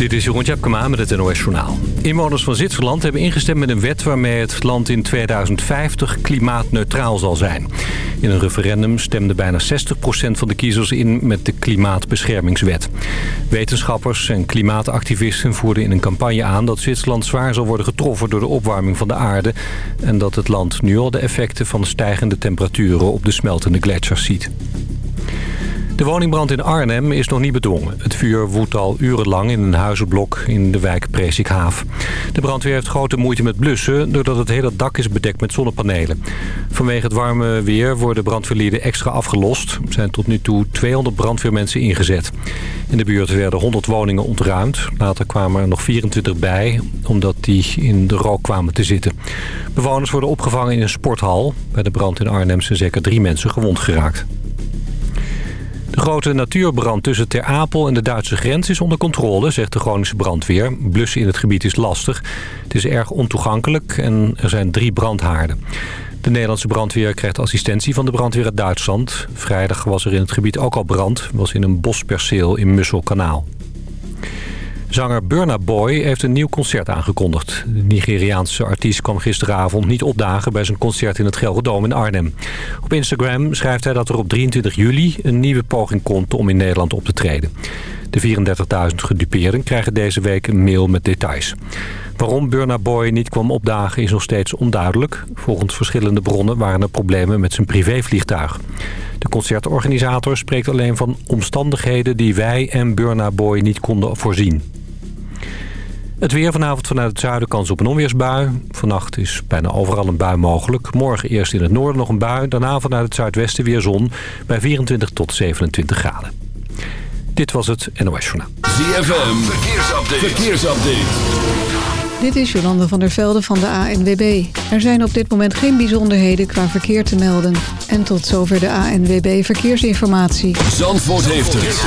Dit is Jeroen Tjepkema met het NOS Journaal. Inwoners van Zwitserland hebben ingestemd met een wet... waarmee het land in 2050 klimaatneutraal zal zijn. In een referendum stemde bijna 60% van de kiezers in... met de Klimaatbeschermingswet. Wetenschappers en klimaatactivisten voerden in een campagne aan... dat Zwitserland zwaar zal worden getroffen door de opwarming van de aarde... en dat het land nu al de effecten van de stijgende temperaturen... op de smeltende gletsjers ziet. De woningbrand in Arnhem is nog niet bedwongen. Het vuur woedt al urenlang in een huizenblok in de wijk Presikhaaf. De brandweer heeft grote moeite met blussen... doordat het hele dak is bedekt met zonnepanelen. Vanwege het warme weer worden brandweerlieden extra afgelost. Er zijn tot nu toe 200 brandweermensen ingezet. In de buurt werden 100 woningen ontruimd. Later kwamen er nog 24 bij, omdat die in de rook kwamen te zitten. Bewoners worden opgevangen in een sporthal. Bij de brand in Arnhem zijn zeker drie mensen gewond geraakt. De grote natuurbrand tussen Ter Apel en de Duitse grens is onder controle, zegt de Groningse brandweer. Blussen in het gebied is lastig. Het is erg ontoegankelijk en er zijn drie brandhaarden. De Nederlandse brandweer krijgt assistentie van de brandweer uit Duitsland. Vrijdag was er in het gebied ook al brand. was in een bosperceel in Musselkanaal. Zanger Burna Boy heeft een nieuw concert aangekondigd. De Nigeriaanse artiest kwam gisteravond niet opdagen bij zijn concert in het Gelredome in Arnhem. Op Instagram schrijft hij dat er op 23 juli een nieuwe poging komt om in Nederland op te treden. De 34.000 gedupeerden krijgen deze week een mail met details. Waarom Burna Boy niet kwam opdagen is nog steeds onduidelijk. Volgens verschillende bronnen waren er problemen met zijn privévliegtuig. De concertorganisator spreekt alleen van omstandigheden die wij en Burna Boy niet konden voorzien. Het weer vanavond vanuit het zuiden kans op een onweersbui. Vannacht is bijna overal een bui mogelijk. Morgen eerst in het noorden nog een bui. Daarna vanuit het zuidwesten weer zon bij 24 tot 27 graden. Dit was het NOS Journaal. ZFM, verkeersupdate. verkeersupdate. Dit is Jolande van der Velde van de ANWB. Er zijn op dit moment geen bijzonderheden qua verkeer te melden. En tot zover de ANWB Verkeersinformatie. Zandvoort heeft het.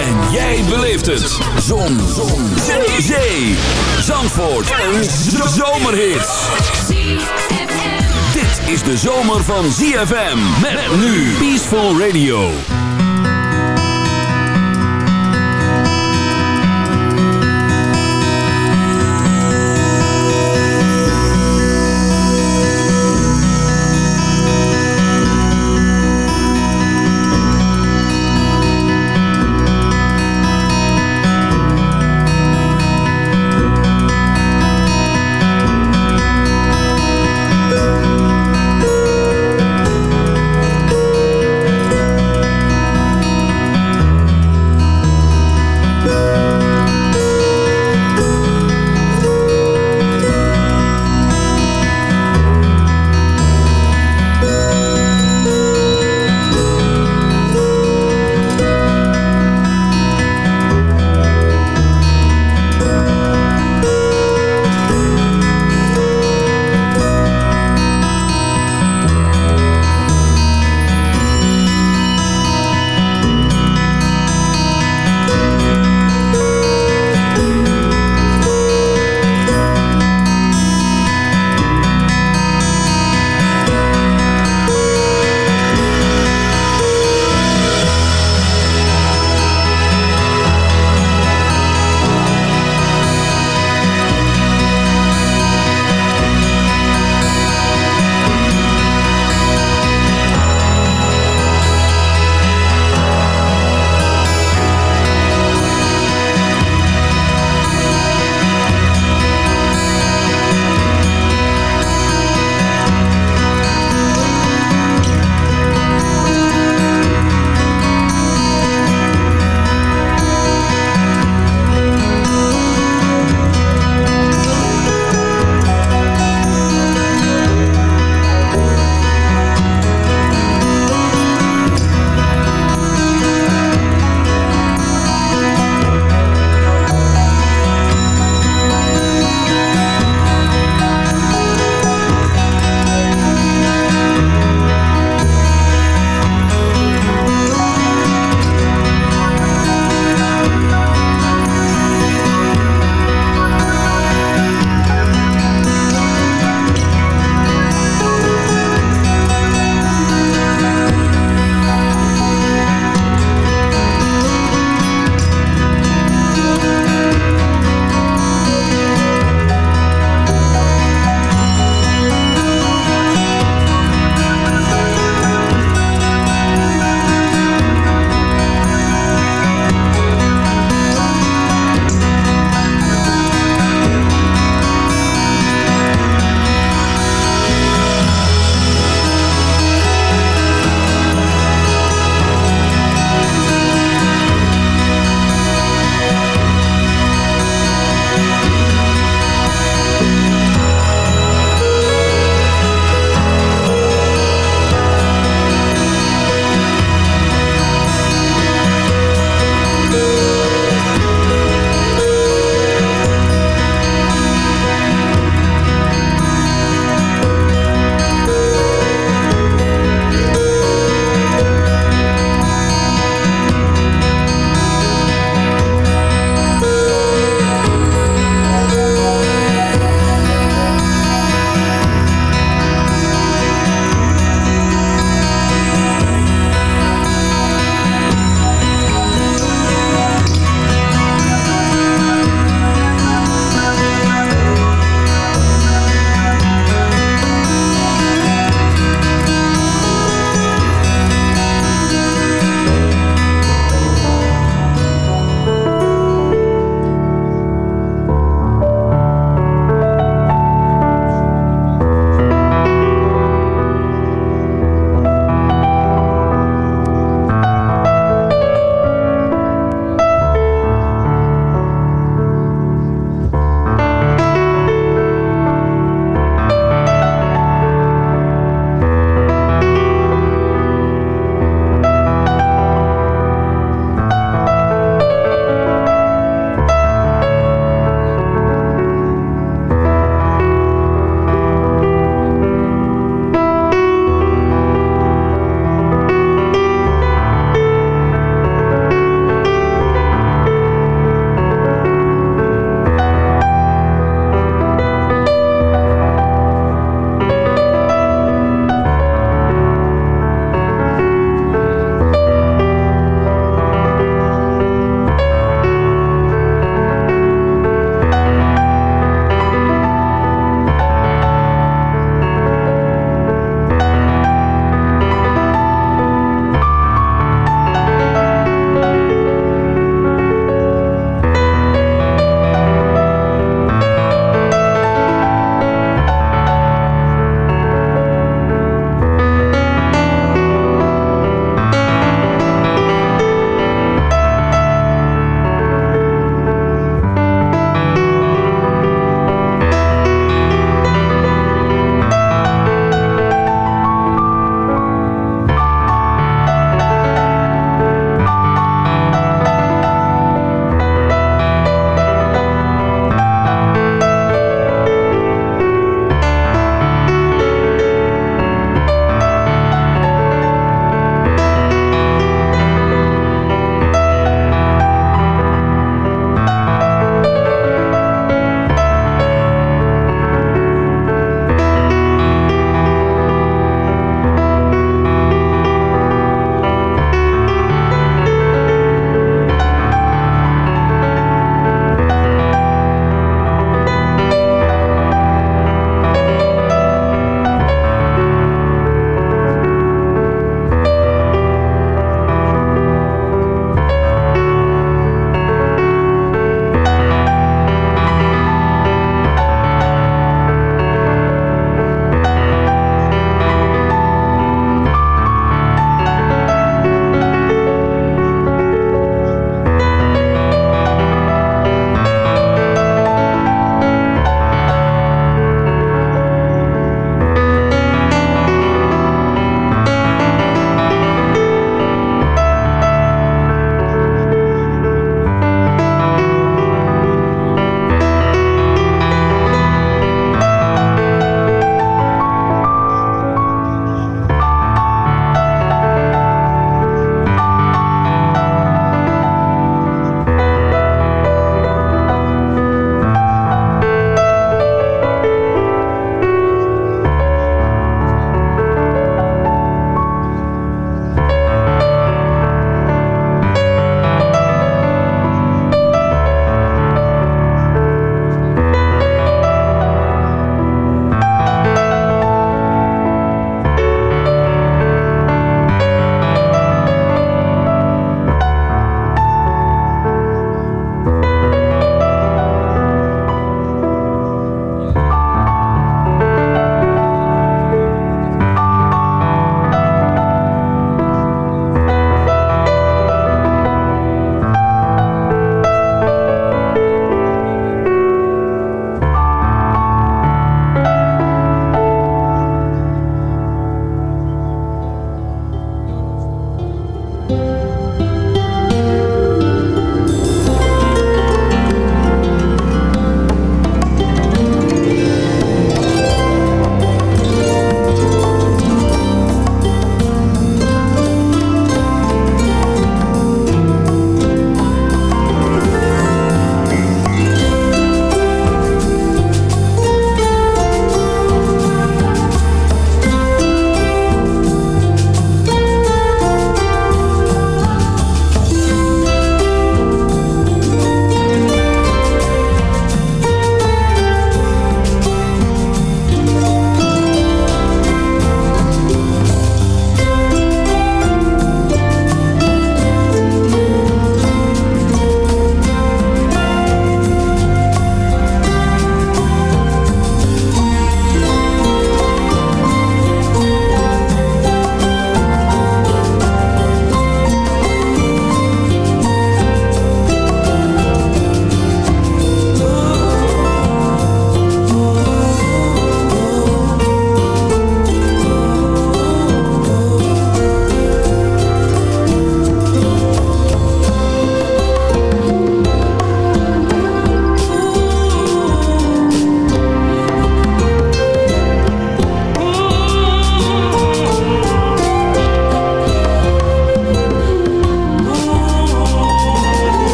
En jij beleeft het. Zon. Zon. Zee. Zee. Zandvoort. Een zomerhit. Dit is de zomer van ZFM. Met nu Peaceful Radio.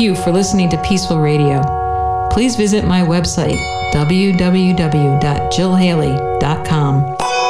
You for listening to Peaceful Radio. Please visit my website, www.jillhaley.com.